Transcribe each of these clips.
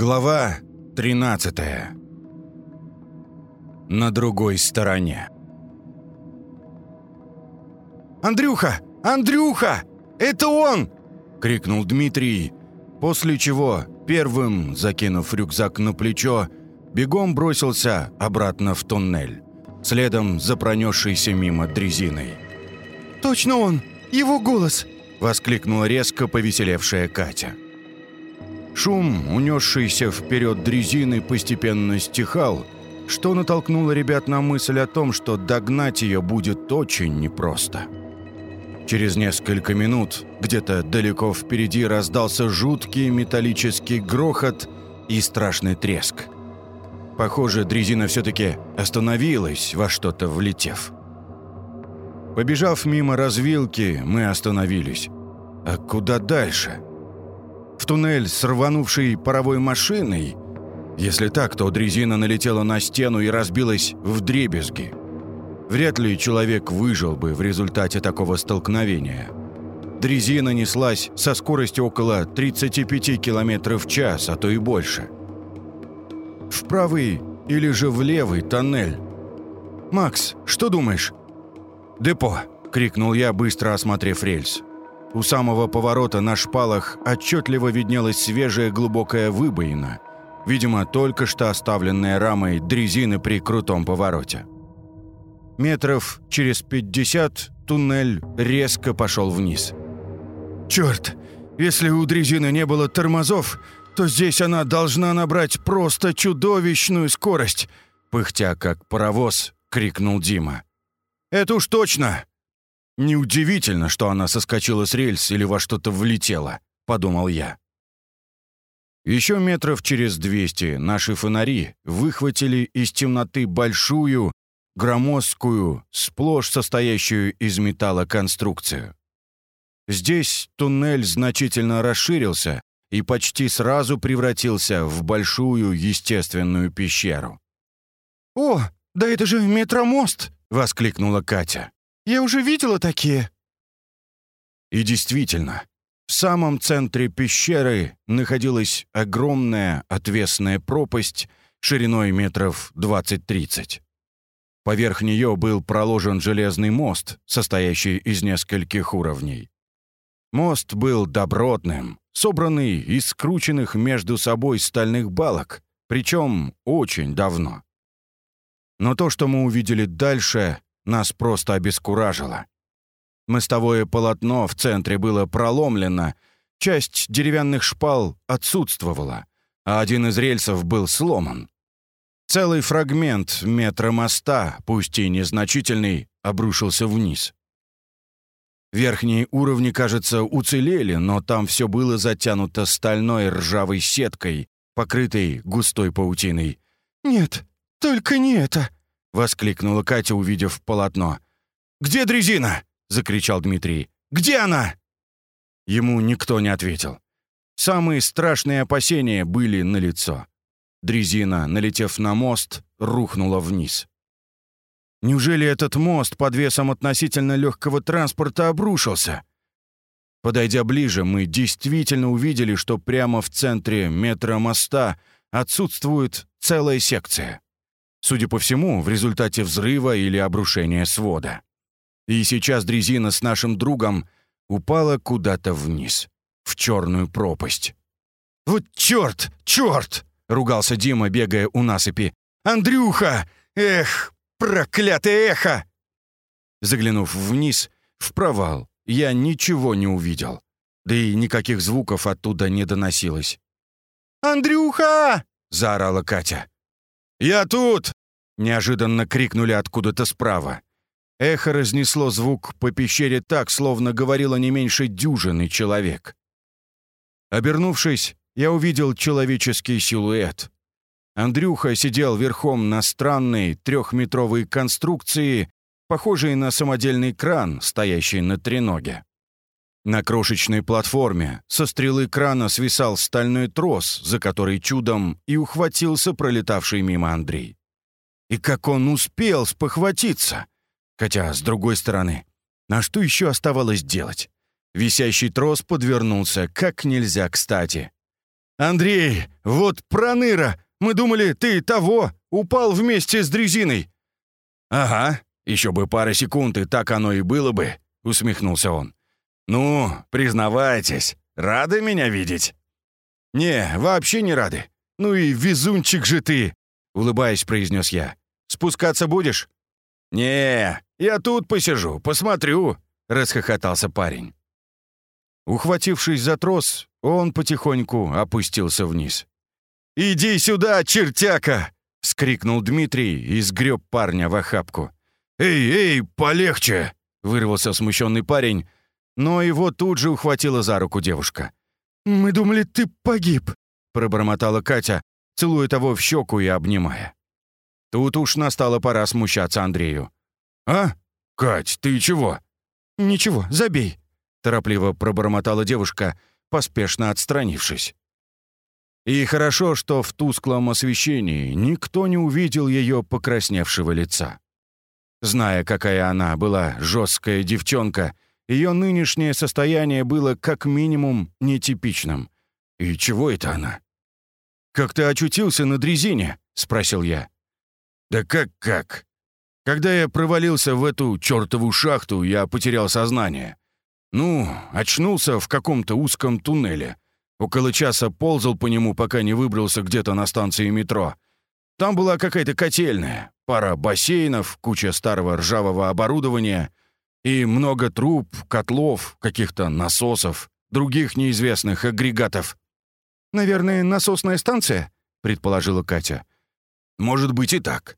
Глава 13 На другой стороне «Андрюха! Андрюха! Это он!» — крикнул Дмитрий, после чего, первым, закинув рюкзак на плечо, бегом бросился обратно в туннель, следом за пронесшейся мимо дрезиной. «Точно он! Его голос!» — воскликнула резко повеселевшая Катя. Шум, унесшийся вперед дрезины, постепенно стихал, что натолкнуло ребят на мысль о том, что догнать ее будет очень непросто. Через несколько минут где-то далеко впереди раздался жуткий металлический грохот и страшный треск. Похоже, дрезина все-таки остановилась, во что-то влетев. Побежав мимо развилки, мы остановились. А куда дальше? В туннель с рванувшей паровой машиной? Если так, то дрезина налетела на стену и разбилась в дребезги. Вряд ли человек выжил бы в результате такого столкновения. Дрезина неслась со скоростью около 35 км в час, а то и больше. В правый или же в левый тоннель. «Макс, что думаешь?» «Депо!» — крикнул я, быстро осмотрев рельс. У самого поворота на шпалах отчетливо виднелась свежая глубокая выбоина, видимо, только что оставленная рамой дрезины при крутом повороте. Метров через пятьдесят туннель резко пошел вниз. «Черт! Если у дрезины не было тормозов, то здесь она должна набрать просто чудовищную скорость!» Пыхтя как паровоз, крикнул Дима. «Это уж точно!» «Неудивительно, что она соскочила с рельс или во что-то влетела», — подумал я. Еще метров через двести наши фонари выхватили из темноты большую, громоздкую, сплошь состоящую из металла конструкцию. Здесь туннель значительно расширился и почти сразу превратился в большую естественную пещеру. «О, да это же метромост!» — воскликнула Катя. «Я уже видела такие!» И действительно, в самом центре пещеры находилась огромная отвесная пропасть шириной метров 20-30. Поверх нее был проложен железный мост, состоящий из нескольких уровней. Мост был добротным, собранный из скрученных между собой стальных балок, причем очень давно. Но то, что мы увидели дальше, нас просто обескуражило. Мостовое полотно в центре было проломлено, часть деревянных шпал отсутствовала, а один из рельсов был сломан. Целый фрагмент метра моста, пусть и незначительный, обрушился вниз. Верхние уровни, кажется, уцелели, но там все было затянуто стальной ржавой сеткой, покрытой густой паутиной. «Нет, только не это!» — воскликнула Катя, увидев полотно. «Где дрезина?» — закричал Дмитрий. «Где она?» Ему никто не ответил. Самые страшные опасения были налицо. Дрезина, налетев на мост, рухнула вниз. Неужели этот мост под весом относительно легкого транспорта обрушился? Подойдя ближе, мы действительно увидели, что прямо в центре метра моста отсутствует целая секция. Судя по всему, в результате взрыва или обрушения свода. И сейчас дрезина с нашим другом упала куда-то вниз, в черную пропасть. «Вот черт! Черт!» ругался Дима, бегая у насыпи. «Андрюха! Эх, проклятое эхо!» Заглянув вниз, в провал, я ничего не увидел. Да и никаких звуков оттуда не доносилось. «Андрюха!» — заорала Катя. «Я тут!» — неожиданно крикнули откуда-то справа. Эхо разнесло звук по пещере так, словно говорило не меньше дюжины человек. Обернувшись, я увидел человеческий силуэт. Андрюха сидел верхом на странной трехметровой конструкции, похожей на самодельный кран, стоящий на треноге. На крошечной платформе со стрелы крана свисал стальной трос, за который чудом и ухватился пролетавший мимо Андрей. И как он успел спохватиться! Хотя, с другой стороны, на что еще оставалось делать? Висящий трос подвернулся как нельзя кстати. «Андрей, вот проныра! Мы думали, ты того, упал вместе с дрезиной!» «Ага, еще бы пара секунд, и так оно и было бы», — усмехнулся он. «Ну, признавайтесь, рады меня видеть?» «Не, вообще не рады. Ну и везунчик же ты!» — улыбаясь, произнес я. «Спускаться будешь?» «Не, я тут посижу, посмотрю», — расхохотался парень. Ухватившись за трос, он потихоньку опустился вниз. «Иди сюда, чертяка!» — вскрикнул Дмитрий и сгреб парня в охапку. «Эй, эй, полегче!» — вырвался смущенный парень, но его тут же ухватила за руку девушка. «Мы думали, ты погиб», — пробормотала Катя, целуя того в щеку и обнимая. Тут уж настала пора смущаться Андрею. «А? Кать, ты чего?» «Ничего, забей», — торопливо пробормотала девушка, поспешно отстранившись. И хорошо, что в тусклом освещении никто не увидел ее покрасневшего лица. Зная, какая она была жесткая девчонка, ее нынешнее состояние было как минимум нетипичным. И чего это она? «Как ты очутился на дрезине?» — спросил я. «Да как-как? Когда я провалился в эту чертову шахту, я потерял сознание. Ну, очнулся в каком-то узком туннеле. Около часа ползал по нему, пока не выбрался где-то на станции метро. Там была какая-то котельная, пара бассейнов, куча старого ржавого оборудования и много труб, котлов, каких-то насосов, других неизвестных агрегатов. «Наверное, насосная станция?» — предположила Катя. «Может быть и так.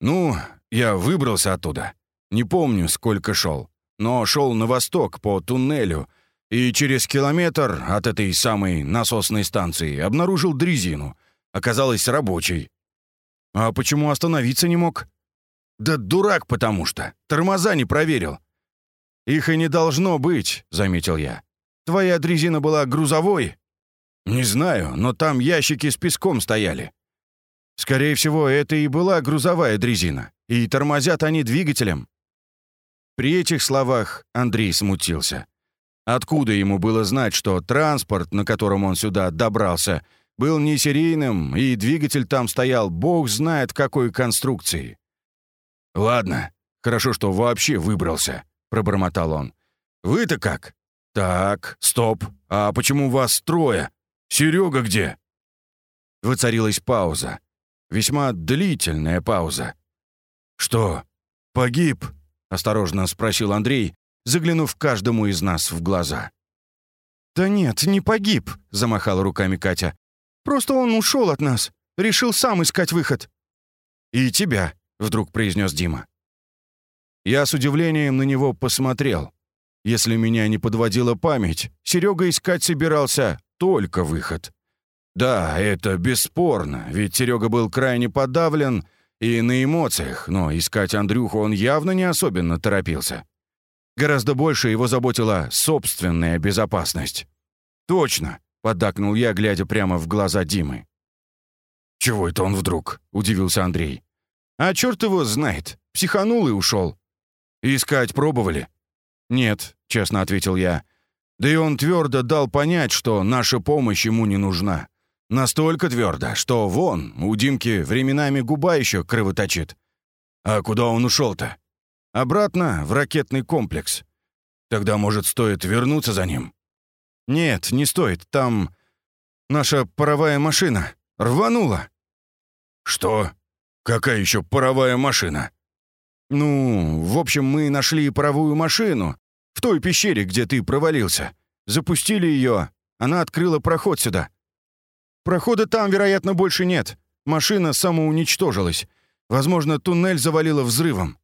Ну, я выбрался оттуда. Не помню, сколько шел но шел на восток по туннелю и через километр от этой самой насосной станции обнаружил дрезину. Оказалась рабочей. А почему остановиться не мог? Да дурак потому что. Тормоза не проверил. Их и не должно быть, заметил я. Твоя дрезина была грузовой? Не знаю, но там ящики с песком стояли. Скорее всего, это и была грузовая дрезина, и тормозят они двигателем. При этих словах Андрей смутился. Откуда ему было знать, что транспорт, на котором он сюда добрался, был не серийным, и двигатель там стоял бог знает какой конструкции? «Ладно, хорошо, что вообще выбрался», — пробормотал он. «Вы-то как?» «Так, стоп. А почему вас трое? Серега где?» Воцарилась пауза. Весьма длительная пауза. «Что, погиб?» осторожно спросил Андрей, заглянув каждому из нас в глаза. «Да нет, не погиб», — замахала руками Катя. «Просто он ушел от нас, решил сам искать выход». «И тебя», — вдруг произнес Дима. Я с удивлением на него посмотрел. Если меня не подводила память, Серега искать собирался только выход. Да, это бесспорно, ведь Серега был крайне подавлен и на эмоциях, но искать Андрюху он явно не особенно торопился. Гораздо больше его заботила собственная безопасность. «Точно!» — поддакнул я, глядя прямо в глаза Димы. «Чего это он вдруг?» — удивился Андрей. «А черт его знает. Психанул и ушел». «Искать пробовали?» «Нет», — честно ответил я. «Да и он твердо дал понять, что наша помощь ему не нужна. Настолько твердо, что вон, у Димки временами губа еще кровоточит. А куда он ушел-то? Обратно в ракетный комплекс. Тогда, может, стоит вернуться за ним? Нет, не стоит. Там наша паровая машина рванула. Что? Какая еще паровая машина? Ну, в общем, мы нашли паровую машину в той пещере, где ты провалился. Запустили ее, она открыла проход сюда. Прохода там, вероятно, больше нет. Машина самоуничтожилась. Возможно, туннель завалило взрывом».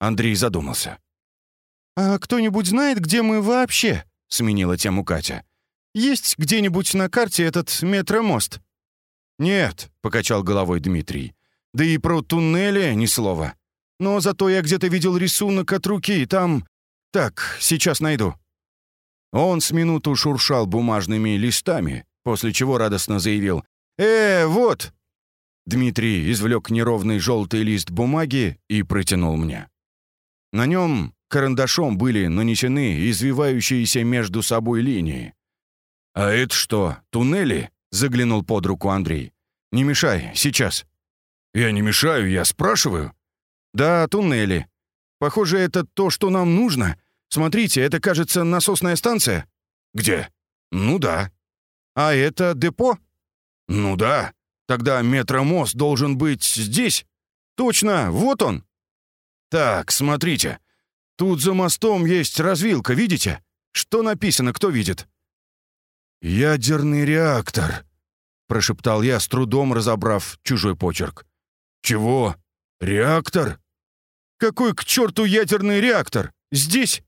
Андрей задумался. «А кто-нибудь знает, где мы вообще?» — сменила тему Катя. «Есть где-нибудь на карте этот метромост?» «Нет», — покачал головой Дмитрий. «Да и про туннели ни слова. Но зато я где-то видел рисунок от руки, там... Так, сейчас найду». Он с минуту шуршал бумажными листами, после чего радостно заявил «Э, вот!» Дмитрий извлек неровный желтый лист бумаги и протянул мне. На нем карандашом были нанесены извивающиеся между собой линии. «А это что, туннели?» — Заглянул под руку Андрей. «Не мешай, сейчас». «Я не мешаю, я спрашиваю». «Да, туннели. Похоже, это то, что нам нужно. Смотрите, это, кажется, насосная станция». «Где?» «Ну да». «А это депо?» «Ну да». «Тогда метромост должен быть здесь?» «Точно, вот он». «Так, смотрите. Тут за мостом есть развилка, видите? Что написано, кто видит?» «Ядерный реактор», — прошептал я, с трудом разобрав чужой почерк. «Чего? Реактор?» «Какой к черту ядерный реактор? Здесь?»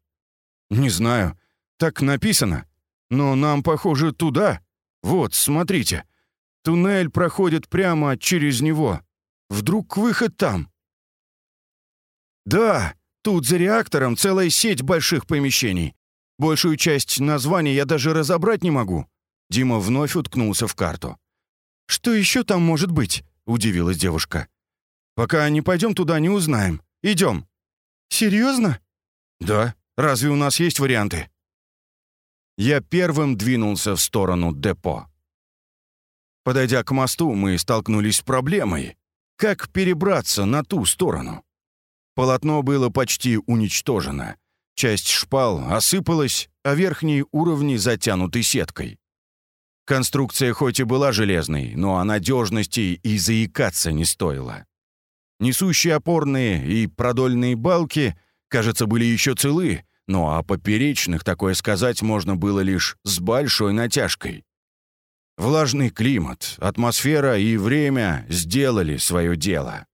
«Не знаю. Так написано. Но нам, похоже, туда. Вот, смотрите. Туннель проходит прямо через него. Вдруг выход там?» «Да, тут за реактором целая сеть больших помещений. Большую часть названия я даже разобрать не могу». Дима вновь уткнулся в карту. «Что еще там может быть?» — удивилась девушка. «Пока не пойдем туда, не узнаем. Идем». «Серьезно?» «Да. Разве у нас есть варианты?» Я первым двинулся в сторону депо. Подойдя к мосту, мы столкнулись с проблемой. Как перебраться на ту сторону? Полотно было почти уничтожено. Часть шпал осыпалась, а верхние уровни затянуты сеткой. Конструкция хоть и была железной, но о надежности и заикаться не стоило. Несущие опорные и продольные балки, кажется, были еще целы, но о поперечных такое сказать можно было лишь с большой натяжкой. Влажный климат, атмосфера и время сделали свое дело.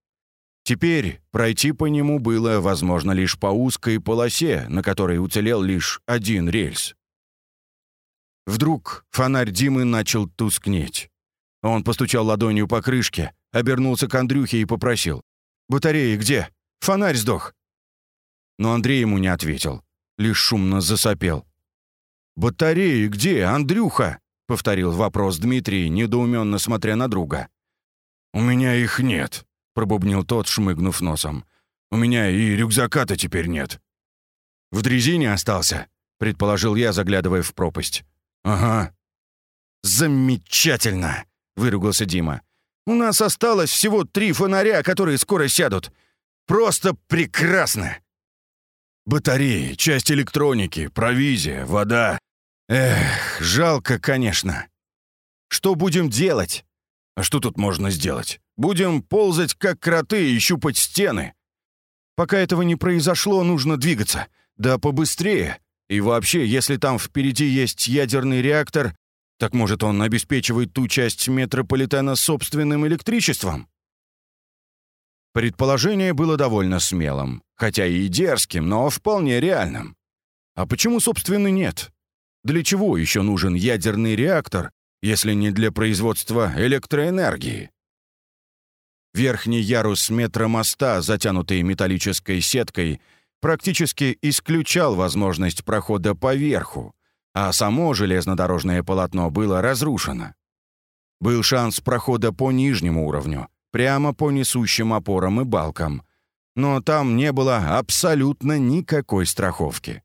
Теперь пройти по нему было возможно лишь по узкой полосе, на которой уцелел лишь один рельс. Вдруг фонарь Димы начал тускнеть. Он постучал ладонью по крышке, обернулся к Андрюхе и попросил. «Батареи где? Фонарь сдох!» Но Андрей ему не ответил, лишь шумно засопел. «Батареи где, Андрюха?» — повторил вопрос Дмитрий, недоуменно смотря на друга. «У меня их нет», — пробубнил тот, шмыгнув носом. «У меня и рюкзака-то теперь нет». «В дрезине остался», — предположил я, заглядывая в пропасть. «Ага». «Замечательно!» — выругался Дима. «У нас осталось всего три фонаря, которые скоро сядут. Просто прекрасно!» «Батареи, часть электроники, провизия, вода. Эх, жалко, конечно. Что будем делать?» «А что тут можно сделать? Будем ползать, как кроты, и щупать стены. Пока этого не произошло, нужно двигаться. Да побыстрее. И вообще, если там впереди есть ядерный реактор, так может он обеспечивает ту часть метрополитена собственным электричеством? Предположение было довольно смелым, хотя и дерзким, но вполне реальным. А почему, собственно, нет? Для чего еще нужен ядерный реактор, если не для производства электроэнергии? Верхний ярус метромоста, затянутый металлической сеткой, практически исключал возможность прохода по верху, а само железнодорожное полотно было разрушено. Был шанс прохода по нижнему уровню, прямо по несущим опорам и балкам, но там не было абсолютно никакой страховки.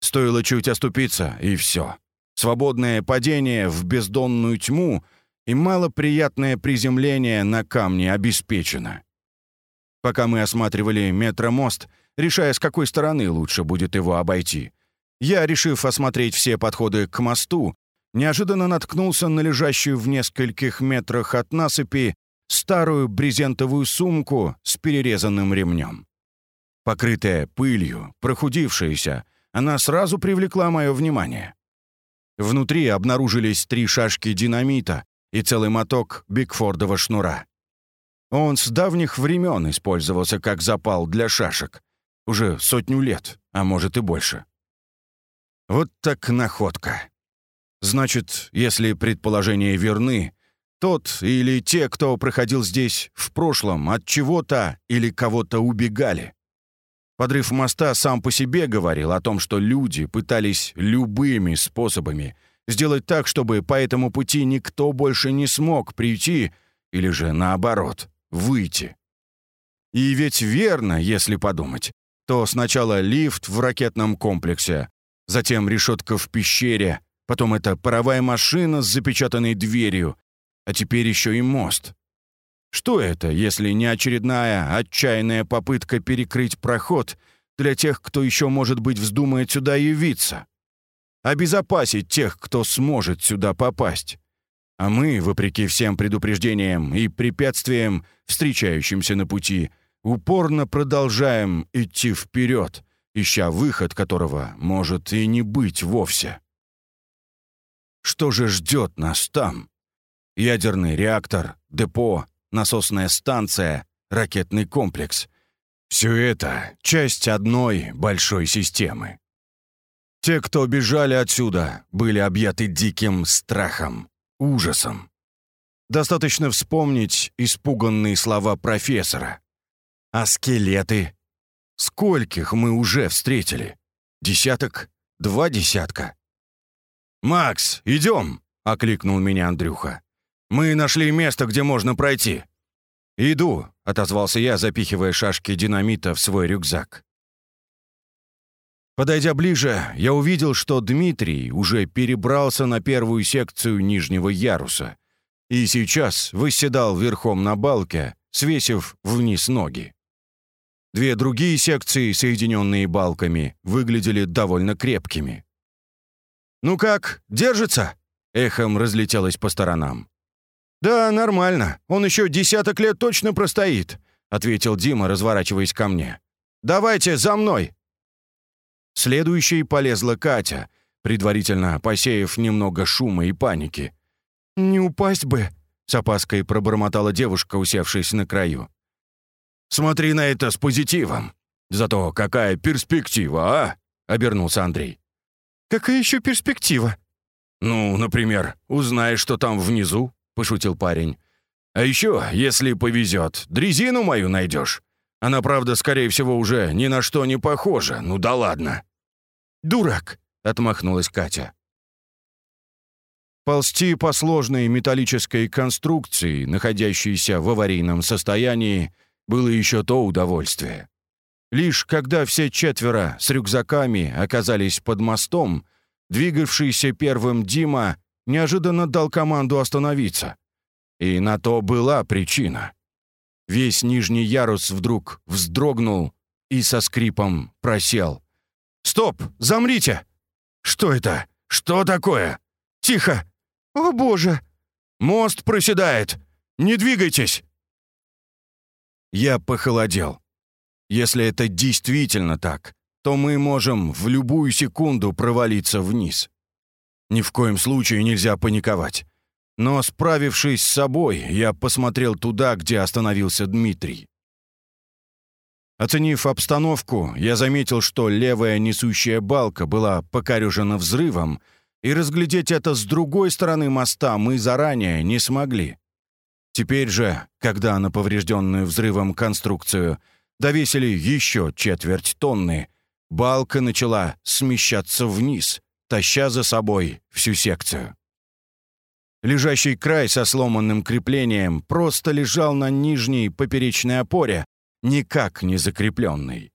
Стоило чуть оступиться, и все. Свободное падение в бездонную тьму — и малоприятное приземление на камне обеспечено. Пока мы осматривали метромост, решая, с какой стороны лучше будет его обойти, я, решив осмотреть все подходы к мосту, неожиданно наткнулся на лежащую в нескольких метрах от насыпи старую брезентовую сумку с перерезанным ремнем. Покрытая пылью, прохудившаяся, она сразу привлекла мое внимание. Внутри обнаружились три шашки динамита, и целый моток Бигфордова шнура. Он с давних времен использовался как запал для шашек. Уже сотню лет, а может и больше. Вот так находка. Значит, если предположения верны, тот или те, кто проходил здесь в прошлом, от чего-то или кого-то убегали. Подрыв моста сам по себе говорил о том, что люди пытались любыми способами — Сделать так, чтобы по этому пути никто больше не смог прийти или же, наоборот, выйти. И ведь верно, если подумать, то сначала лифт в ракетном комплексе, затем решетка в пещере, потом это паровая машина с запечатанной дверью, а теперь еще и мост. Что это, если не очередная отчаянная попытка перекрыть проход для тех, кто еще, может быть, вздумает сюда явиться? Обезопасить тех, кто сможет сюда попасть. А мы, вопреки всем предупреждениям и препятствиям, встречающимся на пути, упорно продолжаем идти вперед, ища выход которого может и не быть вовсе. Что же ждет нас там? Ядерный реактор, депо, насосная станция, ракетный комплекс. Все это — часть одной большой системы. Те, кто бежали отсюда, были объяты диким страхом, ужасом. Достаточно вспомнить испуганные слова профессора. А скелеты? Скольких мы уже встретили? Десяток? Два десятка? «Макс, идем!» — окликнул меня Андрюха. «Мы нашли место, где можно пройти». «Иду», — отозвался я, запихивая шашки динамита в свой рюкзак. Подойдя ближе, я увидел, что Дмитрий уже перебрался на первую секцию нижнего яруса и сейчас выседал верхом на балке, свесив вниз ноги. Две другие секции, соединенные балками, выглядели довольно крепкими. «Ну как, держится?» — эхом разлетелось по сторонам. «Да, нормально. Он еще десяток лет точно простоит», — ответил Дима, разворачиваясь ко мне. «Давайте за мной!» Следующей полезла Катя, предварительно посеяв немного шума и паники. «Не упасть бы!» — с опаской пробормотала девушка, усевшись на краю. «Смотри на это с позитивом. Зато какая перспектива, а?» — обернулся Андрей. «Какая еще перспектива?» «Ну, например, узнаешь, что там внизу», — пошутил парень. «А еще, если повезет, дрезину мою найдешь. Она, правда, скорее всего, уже ни на что не похожа. Ну да ладно». «Дурак», — отмахнулась Катя. Ползти по сложной металлической конструкции, находящейся в аварийном состоянии, было еще то удовольствие. Лишь когда все четверо с рюкзаками оказались под мостом, двигавшийся первым Дима неожиданно дал команду остановиться. И на то была причина. Весь нижний ярус вдруг вздрогнул и со скрипом просел. «Стоп! Замрите!» «Что это? Что такое?» «Тихо!» «О, боже!» «Мост проседает! Не двигайтесь!» Я похолодел. Если это действительно так, то мы можем в любую секунду провалиться вниз. Ни в коем случае нельзя паниковать. Но, справившись с собой, я посмотрел туда, где остановился Дмитрий. Оценив обстановку, я заметил, что левая несущая балка была покорежена взрывом, и разглядеть это с другой стороны моста мы заранее не смогли. Теперь же, когда на поврежденную взрывом конструкцию довесили еще четверть тонны, балка начала смещаться вниз, таща за собой всю секцию. Лежащий край со сломанным креплением просто лежал на нижней поперечной опоре, никак не закрепленный.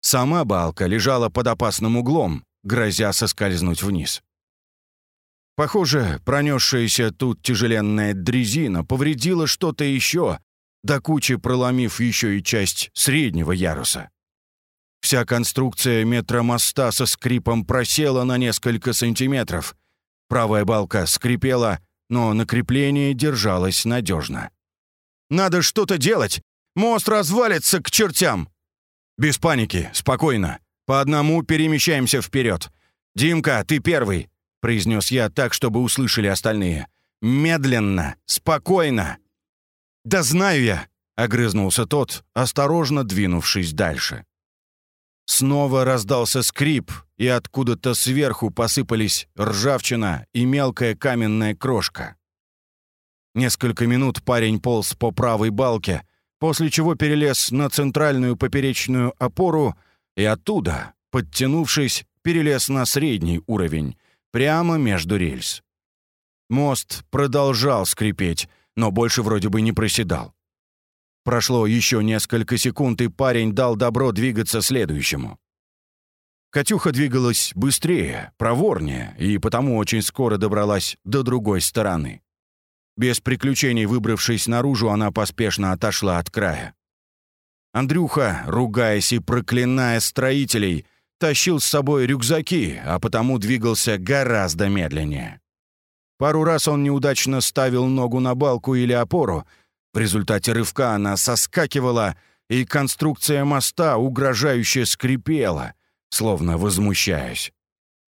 Сама балка лежала под опасным углом, грозя соскользнуть вниз. Похоже, пронесшаяся тут тяжеленная дрезина повредила что-то еще, до кучи проломив еще и часть среднего яруса. Вся конструкция метромоста со скрипом просела на несколько сантиметров. Правая балка скрипела, но на креплении держалась надежно. «Надо что-то делать! Мост развалится к чертям!» «Без паники, спокойно. По одному перемещаемся вперед. Димка, ты первый!» — произнес я так, чтобы услышали остальные. «Медленно, спокойно!» «Да знаю я!» — огрызнулся тот, осторожно двинувшись дальше. Снова раздался скрип, и откуда-то сверху посыпались ржавчина и мелкая каменная крошка. Несколько минут парень полз по правой балке, после чего перелез на центральную поперечную опору и оттуда, подтянувшись, перелез на средний уровень, прямо между рельс. Мост продолжал скрипеть, но больше вроде бы не проседал. Прошло еще несколько секунд, и парень дал добро двигаться следующему. Катюха двигалась быстрее, проворнее, и потому очень скоро добралась до другой стороны. Без приключений выбравшись наружу, она поспешно отошла от края. Андрюха, ругаясь и проклиная строителей, тащил с собой рюкзаки, а потому двигался гораздо медленнее. Пару раз он неудачно ставил ногу на балку или опору. В результате рывка она соскакивала, и конструкция моста угрожающе скрипела, словно возмущаясь.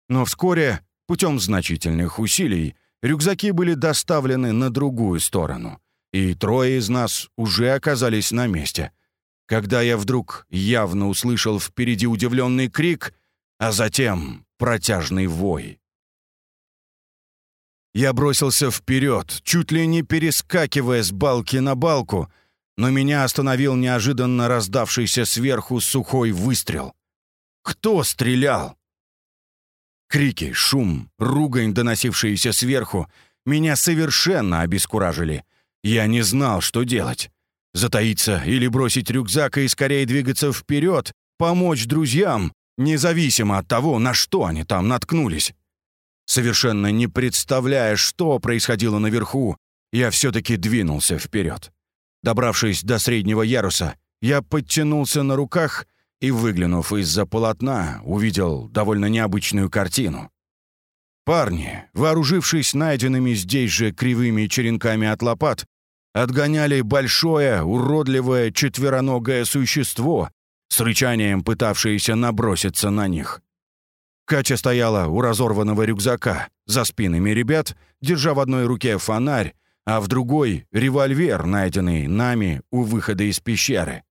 Но вскоре, путем значительных усилий, рюкзаки были доставлены на другую сторону, и трое из нас уже оказались на месте — когда я вдруг явно услышал впереди удивленный крик, а затем протяжный вой. Я бросился вперед, чуть ли не перескакивая с балки на балку, но меня остановил неожиданно раздавшийся сверху сухой выстрел. Кто стрелял? Крики, шум, ругань, доносившиеся сверху, меня совершенно обескуражили. Я не знал, что делать. Затаиться или бросить рюкзак и скорее двигаться вперед, помочь друзьям, независимо от того, на что они там наткнулись. Совершенно не представляя, что происходило наверху, я все-таки двинулся вперед. Добравшись до среднего яруса, я подтянулся на руках и, выглянув из-за полотна, увидел довольно необычную картину. Парни, вооружившись найденными здесь же кривыми черенками от лопат, отгоняли большое, уродливое четвероногое существо, с рычанием пытавшееся наброситься на них. Катя стояла у разорванного рюкзака, за спинами ребят, держа в одной руке фонарь, а в другой — револьвер, найденный нами у выхода из пещеры.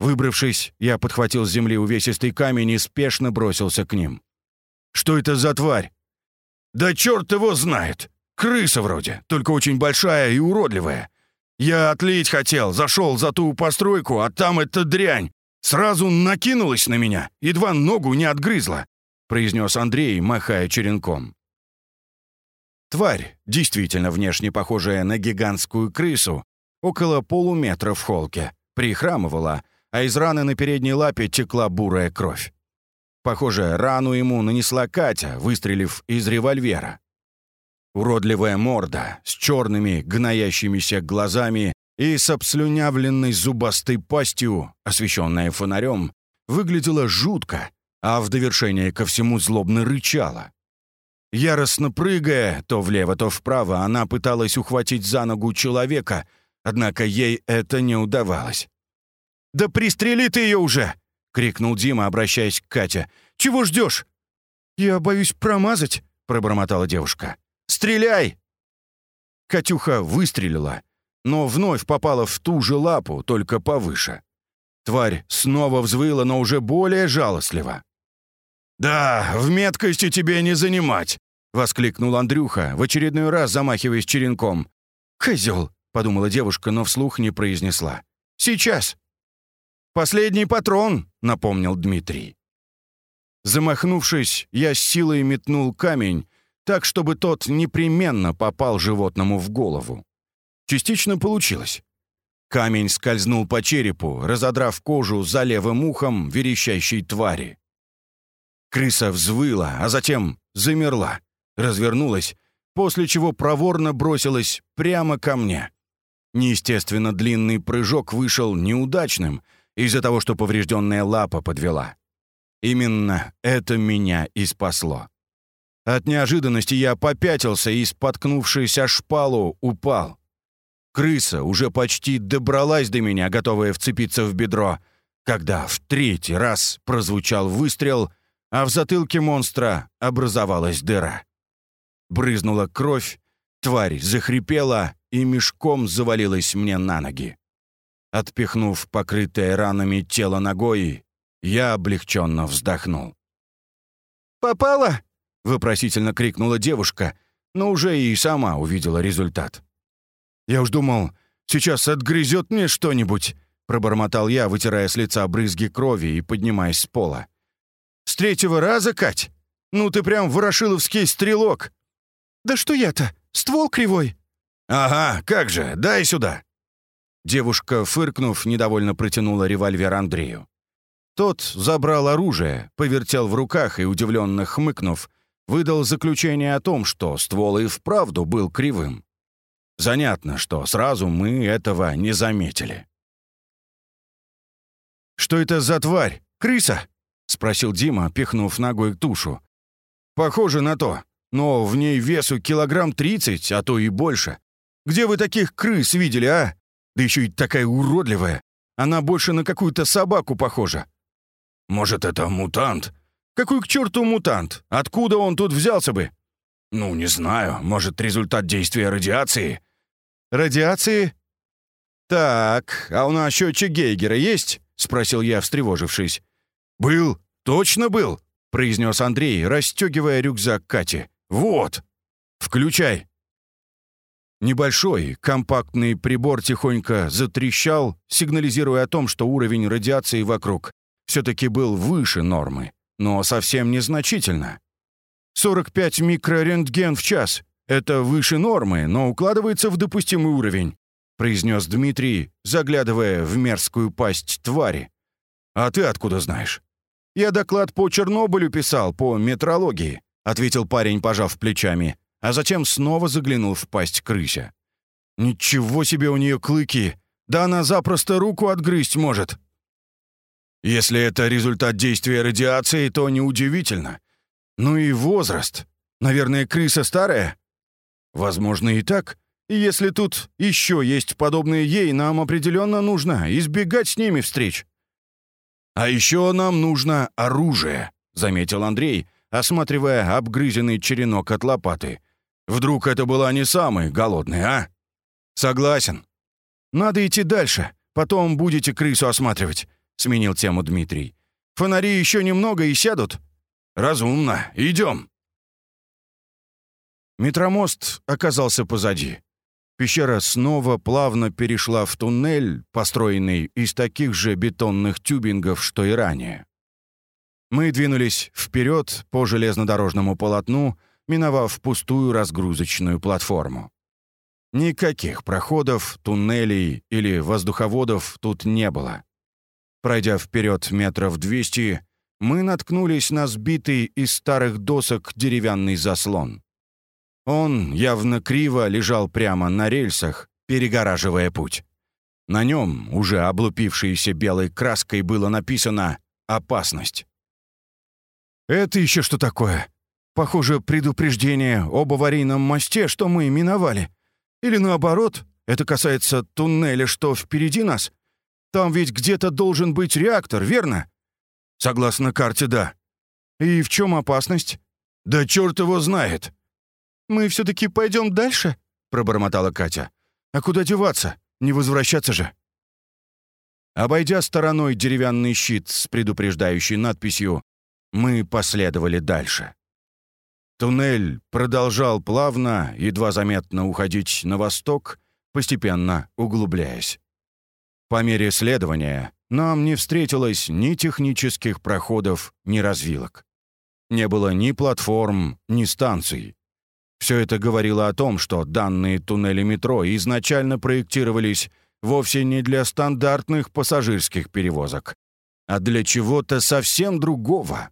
Выбравшись, я подхватил с земли увесистый камень и спешно бросился к ним. «Что это за тварь?» «Да черт его знает! Крыса вроде, только очень большая и уродливая. Я отлить хотел, зашел за ту постройку, а там эта дрянь. Сразу накинулась на меня, едва ногу не отгрызла», — произнес Андрей, махая черенком. Тварь, действительно внешне похожая на гигантскую крысу, около полуметра в холке, прихрамывала, а из раны на передней лапе текла бурая кровь. Похоже, рану ему нанесла Катя, выстрелив из револьвера. Уродливая морда с черными гноящимися глазами и с обслюнявленной зубастой пастью, освещенная фонарем, выглядела жутко, а в довершение ко всему злобно рычала. Яростно прыгая то влево, то вправо, она пыталась ухватить за ногу человека, однако ей это не удавалось. «Да пристрели ты ее уже!» — крикнул Дима, обращаясь к Кате. «Чего ждешь?» «Я боюсь промазать», — пробормотала девушка. Стреляй!» Катюха выстрелила, но вновь попала в ту же лапу, только повыше. Тварь снова взвыла, но уже более жалостливо. «Да, в меткости тебе не занимать!» — воскликнул Андрюха, в очередной раз замахиваясь черенком. «Козел!» — подумала девушка, но вслух не произнесла. «Сейчас!» «Последний патрон!» — напомнил Дмитрий. Замахнувшись, я с силой метнул камень, так, чтобы тот непременно попал животному в голову. Частично получилось. Камень скользнул по черепу, разодрав кожу за левым ухом верещащей твари. Крыса взвыла, а затем замерла, развернулась, после чего проворно бросилась прямо ко мне. Неестественно длинный прыжок вышел неудачным из-за того, что поврежденная лапа подвела. Именно это меня и спасло. От неожиданности я попятился и, споткнувшись о шпалу, упал. Крыса уже почти добралась до меня, готовая вцепиться в бедро, когда в третий раз прозвучал выстрел, а в затылке монстра образовалась дыра. Брызнула кровь, тварь захрипела и мешком завалилась мне на ноги. Отпихнув покрытое ранами тело ногой, я облегченно вздохнул. «Попала?» — вопросительно крикнула девушка, но уже и сама увидела результат. «Я уж думал, сейчас отгрызет мне что-нибудь», — пробормотал я, вытирая с лица брызги крови и поднимаясь с пола. «С третьего раза, Кать? Ну ты прям ворошиловский стрелок!» «Да что я-то? Ствол кривой!» «Ага, как же, дай сюда!» Девушка, фыркнув, недовольно протянула револьвер Андрею. Тот забрал оружие, повертел в руках и, удивленно хмыкнув, выдал заключение о том, что ствол и вправду был кривым. Занятно, что сразу мы этого не заметили. «Что это за тварь? Крыса?» — спросил Дима, пихнув ногой тушу. «Похоже на то, но в ней весу килограмм тридцать, а то и больше. Где вы таких крыс видели, а? Да еще и такая уродливая. Она больше на какую-то собаку похожа». «Может, это мутант?» «Какой к черту мутант? Откуда он тут взялся бы?» «Ну, не знаю. Может, результат действия радиации?» «Радиации?» «Так, а у нас счетчик Гейгера есть?» — спросил я, встревожившись. «Был, точно был», — произнес Андрей, расстегивая рюкзак Кати. «Вот! Включай!» Небольшой, компактный прибор тихонько затрещал, сигнализируя о том, что уровень радиации вокруг все-таки был выше нормы, но совсем незначительно. 45 микрорентген в час — это выше нормы, но укладывается в допустимый уровень, произнес Дмитрий, заглядывая в мерзкую пасть твари. «А ты откуда знаешь?» «Я доклад по Чернобылю писал, по метрологии», — ответил парень, пожав плечами, а затем снова заглянул в пасть крыся. «Ничего себе у нее клыки! Да она запросто руку отгрызть может!» «Если это результат действия радиации, то неудивительно. Ну и возраст. Наверное, крыса старая?» «Возможно, и так. И если тут еще есть подобные ей, нам определенно нужно избегать с ними встреч». «А еще нам нужно оружие», — заметил Андрей, осматривая обгрызенный черенок от лопаты. «Вдруг это была не самый голодный, а?» «Согласен. Надо идти дальше. Потом будете крысу осматривать», — сменил тему Дмитрий. «Фонари еще немного и сядут». «Разумно. Идем». Метромост оказался позади. Пещера снова плавно перешла в туннель, построенный из таких же бетонных тюбингов, что и ранее. Мы двинулись вперед по железнодорожному полотну, миновав пустую разгрузочную платформу. Никаких проходов, туннелей или воздуховодов тут не было. Пройдя вперед метров двести, мы наткнулись на сбитый из старых досок деревянный заслон. Он явно криво лежал прямо на рельсах, перегораживая путь. На нем, уже облупившейся белой краской, было написано «Опасность». «Это еще что такое? Похоже, предупреждение об аварийном мосте, что мы миновали. Или наоборот, это касается туннеля, что впереди нас? Там ведь где-то должен быть реактор, верно?» «Согласно карте, да». «И в чем опасность?» «Да черт его знает!» «Мы все-таки пойдем дальше?» — пробормотала Катя. «А куда деваться? Не возвращаться же!» Обойдя стороной деревянный щит с предупреждающей надписью, мы последовали дальше. Туннель продолжал плавно, едва заметно уходить на восток, постепенно углубляясь. По мере следования нам не встретилось ни технических проходов, ни развилок. Не было ни платформ, ни станций. Все это говорило о том, что данные туннели метро изначально проектировались вовсе не для стандартных пассажирских перевозок, а для чего-то совсем другого.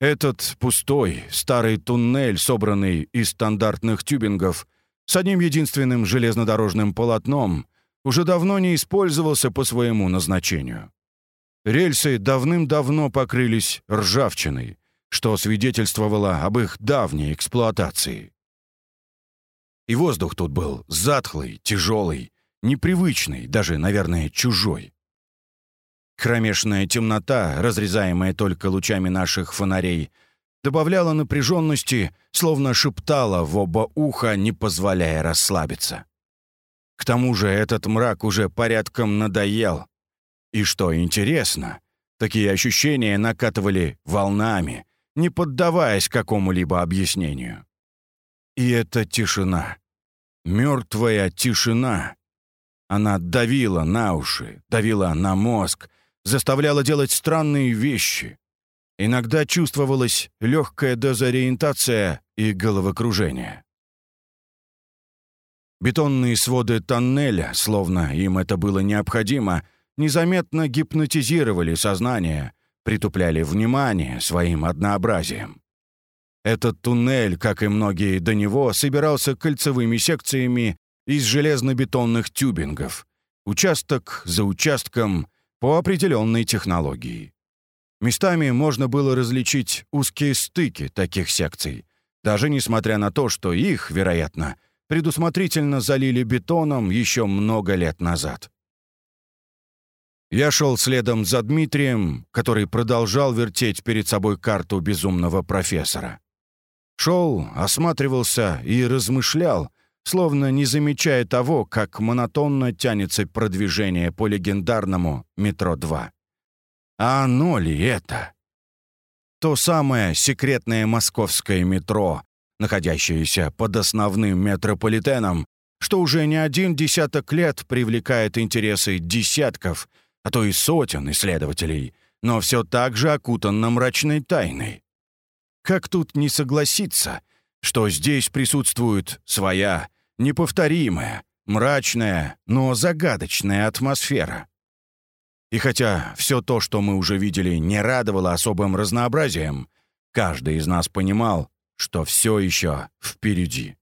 Этот пустой, старый туннель, собранный из стандартных тюбингов, с одним единственным железнодорожным полотном, уже давно не использовался по своему назначению. Рельсы давным-давно покрылись ржавчиной, что свидетельствовало об их давней эксплуатации. И воздух тут был затхлый, тяжелый, непривычный, даже, наверное, чужой. Кромешная темнота, разрезаемая только лучами наших фонарей, добавляла напряженности, словно шептала в оба уха, не позволяя расслабиться. К тому же этот мрак уже порядком надоел. И что интересно, такие ощущения накатывали волнами, не поддаваясь какому-либо объяснению. И эта тишина. Мертвая тишина. Она давила на уши, давила на мозг, заставляла делать странные вещи. Иногда чувствовалась легкая дезориентация и головокружение. Бетонные своды тоннеля, словно им это было необходимо, незаметно гипнотизировали сознание, притупляли внимание своим однообразием. Этот туннель, как и многие до него, собирался кольцевыми секциями из железнобетонных тюбингов, участок за участком по определенной технологии. Местами можно было различить узкие стыки таких секций, даже несмотря на то, что их, вероятно, предусмотрительно залили бетоном еще много лет назад. Я шел следом за Дмитрием, который продолжал вертеть перед собой карту безумного профессора. Шел, осматривался и размышлял, словно не замечая того, как монотонно тянется продвижение по легендарному «Метро-2». А оно ли это? То самое секретное московское метро, находящееся под основным метрополитеном, что уже не один десяток лет привлекает интересы десятков, а то и сотен исследователей, но все так же окутано мрачной тайной. Как тут не согласиться, что здесь присутствует своя, неповторимая, мрачная, но загадочная атмосфера? И хотя все то, что мы уже видели, не радовало особым разнообразием, каждый из нас понимал, что все еще впереди.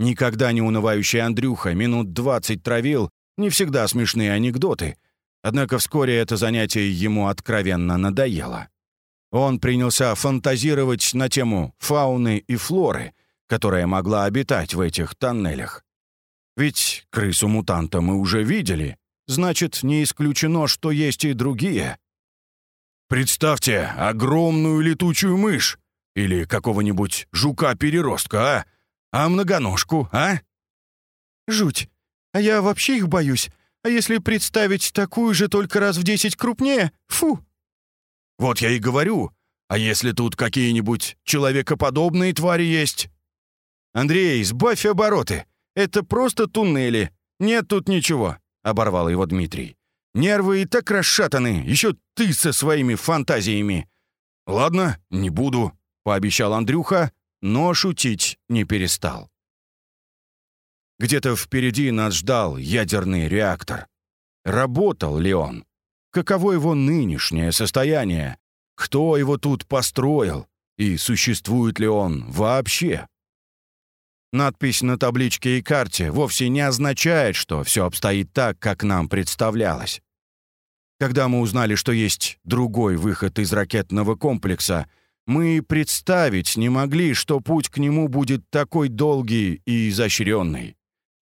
Никогда не унывающий Андрюха минут двадцать травил не всегда смешные анекдоты, однако вскоре это занятие ему откровенно надоело. Он принялся фантазировать на тему фауны и флоры, которая могла обитать в этих тоннелях. Ведь крысу-мутанта мы уже видели, значит, не исключено, что есть и другие. Представьте огромную летучую мышь или какого-нибудь жука-переростка, а? А многоножку, а? Жуть. А я вообще их боюсь. А если представить такую же только раз в десять крупнее? Фу! Вот я и говорю. А если тут какие-нибудь человекоподобные твари есть? Андрей, сбавь обороты. Это просто туннели. Нет тут ничего. — оборвал его Дмитрий. «Нервы и так расшатаны, еще ты со своими фантазиями!» «Ладно, не буду», — пообещал Андрюха, но шутить не перестал. Где-то впереди нас ждал ядерный реактор. Работал ли он? Каково его нынешнее состояние? Кто его тут построил? И существует ли он вообще? Надпись на табличке и карте вовсе не означает, что все обстоит так, как нам представлялось. Когда мы узнали, что есть другой выход из ракетного комплекса, мы представить не могли, что путь к нему будет такой долгий и изощренный.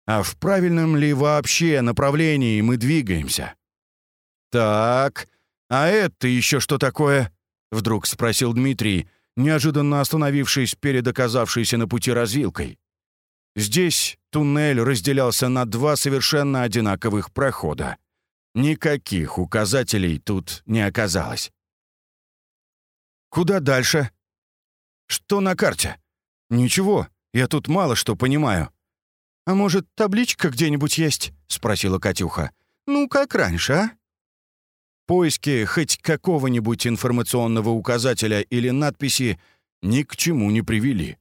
А в правильном ли вообще направлении мы двигаемся? «Так, а это еще что такое?» — вдруг спросил Дмитрий, неожиданно остановившись перед оказавшейся на пути развилкой. Здесь туннель разделялся на два совершенно одинаковых прохода. Никаких указателей тут не оказалось. «Куда дальше?» «Что на карте?» «Ничего, я тут мало что понимаю». «А может, табличка где-нибудь есть?» — спросила Катюха. «Ну, как раньше, а?» Поиски хоть какого-нибудь информационного указателя или надписи ни к чему не привели.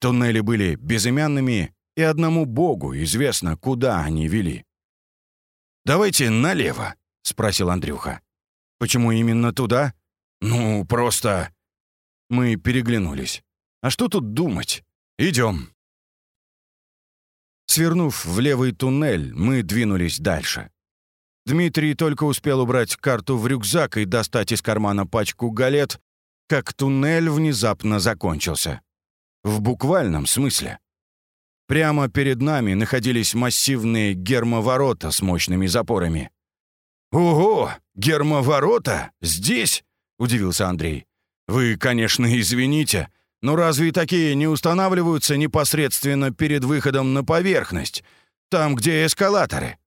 Туннели были безымянными, и одному богу известно, куда они вели. «Давайте налево», — спросил Андрюха. «Почему именно туда?» «Ну, просто...» Мы переглянулись. «А что тут думать? Идем». Свернув в левый туннель, мы двинулись дальше. Дмитрий только успел убрать карту в рюкзак и достать из кармана пачку галет, как туннель внезапно закончился. В буквальном смысле. Прямо перед нами находились массивные гермоворота с мощными запорами. «Ого! Гермоворота? Здесь?» — удивился Андрей. «Вы, конечно, извините, но разве такие не устанавливаются непосредственно перед выходом на поверхность, там, где эскалаторы?»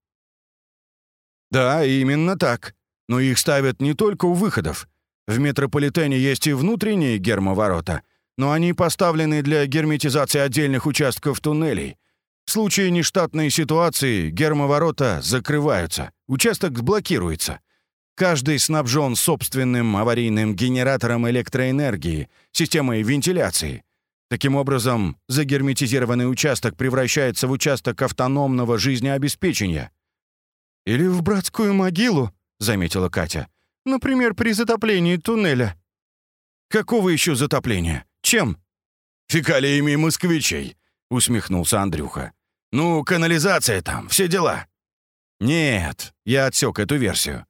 «Да, именно так. Но их ставят не только у выходов. В метрополитене есть и внутренние гермоворота, но они поставлены для герметизации отдельных участков туннелей. В случае нештатной ситуации гермоворота закрываются, участок блокируется. Каждый снабжен собственным аварийным генератором электроэнергии, системой вентиляции. Таким образом, загерметизированный участок превращается в участок автономного жизнеобеспечения. «Или в братскую могилу», — заметила Катя. «Например, при затоплении туннеля». «Какого еще затопления? Чем?» «Фекалиями москвичей», — усмехнулся Андрюха. «Ну, канализация там, все дела». «Нет», — я отсек эту версию.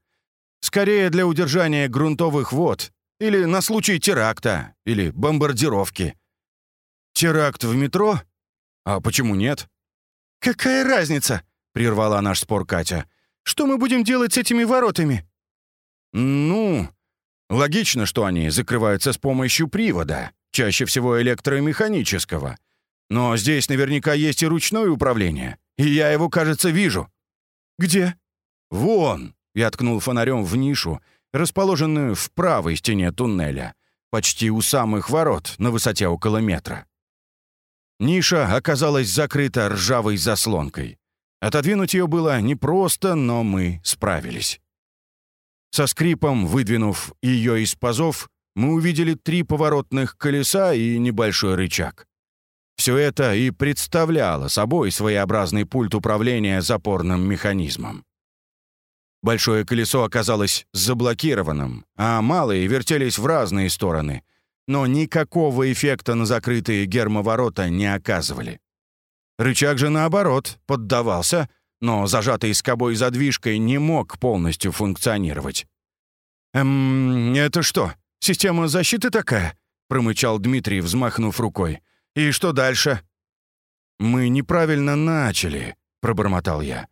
«Скорее для удержания грунтовых вод или на случай теракта или бомбардировки». «Теракт в метро? А почему нет?» «Какая разница?» — прервала наш спор Катя. «Что мы будем делать с этими воротами?» «Ну, логично, что они закрываются с помощью привода, чаще всего электромеханического. Но здесь наверняка есть и ручное управление, и я его, кажется, вижу». «Где?» «Вон!» — я ткнул фонарем в нишу, расположенную в правой стене туннеля, почти у самых ворот, на высоте около метра. Ниша оказалась закрыта ржавой заслонкой. Отодвинуть ее было непросто, но мы справились. Со скрипом, выдвинув ее из пазов, мы увидели три поворотных колеса и небольшой рычаг. Все это и представляло собой своеобразный пульт управления запорным механизмом. Большое колесо оказалось заблокированным, а малые вертелись в разные стороны, но никакого эффекта на закрытые гермоворота не оказывали. Рычаг же, наоборот, поддавался, но зажатый скобой задвижкой не мог полностью функционировать. «Эм, это что, система защиты такая?» — промычал Дмитрий, взмахнув рукой. «И что дальше?» «Мы неправильно начали», — пробормотал я.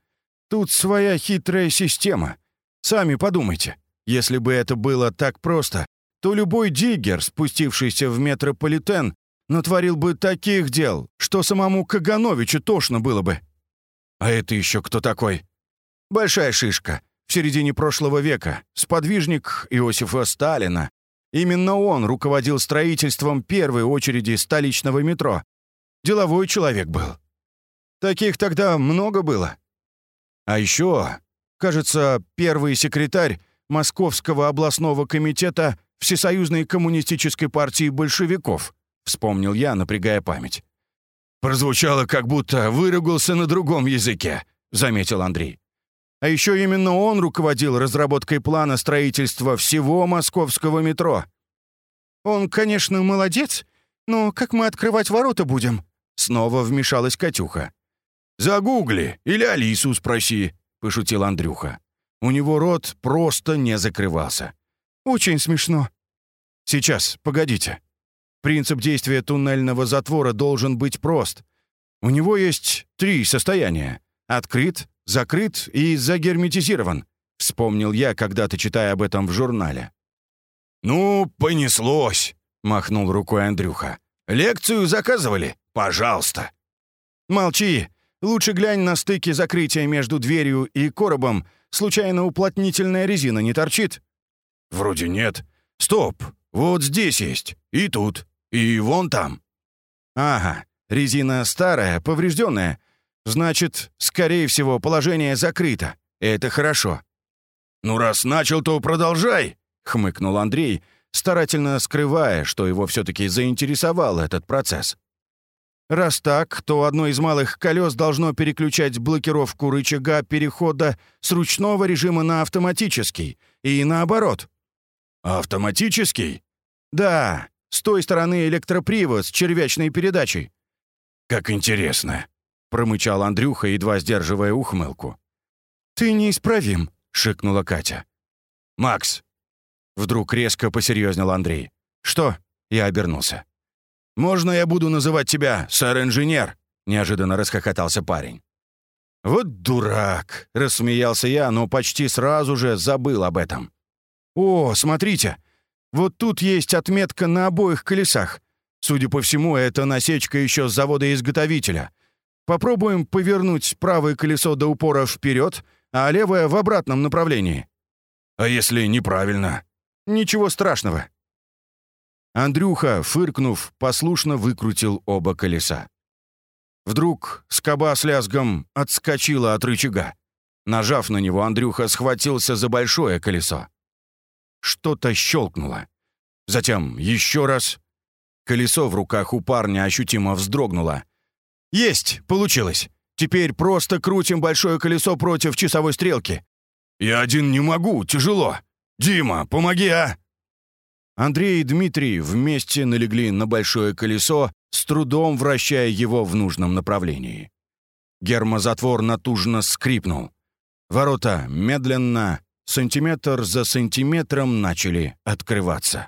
«Тут своя хитрая система. Сами подумайте, если бы это было так просто, то любой диггер, спустившийся в метрополитен, натворил бы таких дел, что самому Кагановичу тошно было бы. А это еще кто такой? Большая шишка. В середине прошлого века. Сподвижник Иосифа Сталина. Именно он руководил строительством первой очереди столичного метро. Деловой человек был. Таких тогда много было. А еще, кажется, первый секретарь Московского областного комитета Всесоюзной коммунистической партии большевиков», — вспомнил я, напрягая память. «Прозвучало, как будто выругался на другом языке», — заметил Андрей. «А еще именно он руководил разработкой плана строительства всего московского метро». «Он, конечно, молодец, но как мы открывать ворота будем?» Снова вмешалась Катюха. «Загугли или Алису спроси», — пошутил Андрюха. У него рот просто не закрывался. Очень смешно». «Сейчас, погодите. Принцип действия туннельного затвора должен быть прост. У него есть три состояния. Открыт, закрыт и загерметизирован», — вспомнил я, когда-то читая об этом в журнале. «Ну, понеслось», — махнул рукой Андрюха. «Лекцию заказывали? Пожалуйста». «Молчи. Лучше глянь на стыки закрытия между дверью и коробом. Случайно уплотнительная резина не торчит?» «Вроде нет. Стоп! Вот здесь есть. И тут. И вон там». «Ага. Резина старая, поврежденная. Значит, скорее всего, положение закрыто. Это хорошо». «Ну, раз начал, то продолжай», — хмыкнул Андрей, старательно скрывая, что его все-таки заинтересовал этот процесс. Раз так, то одно из малых колес должно переключать блокировку рычага перехода с ручного режима на автоматический, и наоборот. «Автоматический?» «Да, с той стороны электропривод с червячной передачей». «Как интересно», — промычал Андрюха, едва сдерживая ухмылку. «Ты неисправим», — шикнула Катя. «Макс!» Вдруг резко посерьезнел Андрей. «Что?» — я обернулся. «Можно я буду называть тебя сэр-инженер?» — неожиданно расхохотался парень. «Вот дурак!» — рассмеялся я, но почти сразу же забыл об этом. «О, смотрите! Вот тут есть отметка на обоих колесах. Судя по всему, это насечка еще с завода-изготовителя. Попробуем повернуть правое колесо до упора вперед, а левое в обратном направлении». «А если неправильно?» «Ничего страшного». Андрюха, фыркнув, послушно выкрутил оба колеса. Вдруг скоба с лязгом отскочила от рычага. Нажав на него, Андрюха схватился за большое колесо. Что-то щелкнуло. Затем еще раз. Колесо в руках у парня ощутимо вздрогнуло. «Есть! Получилось! Теперь просто крутим большое колесо против часовой стрелки». «Я один не могу, тяжело. Дима, помоги, а!» Андрей и Дмитрий вместе налегли на большое колесо, с трудом вращая его в нужном направлении. Гермозатвор натужно скрипнул. Ворота медленно, сантиметр за сантиметром начали открываться.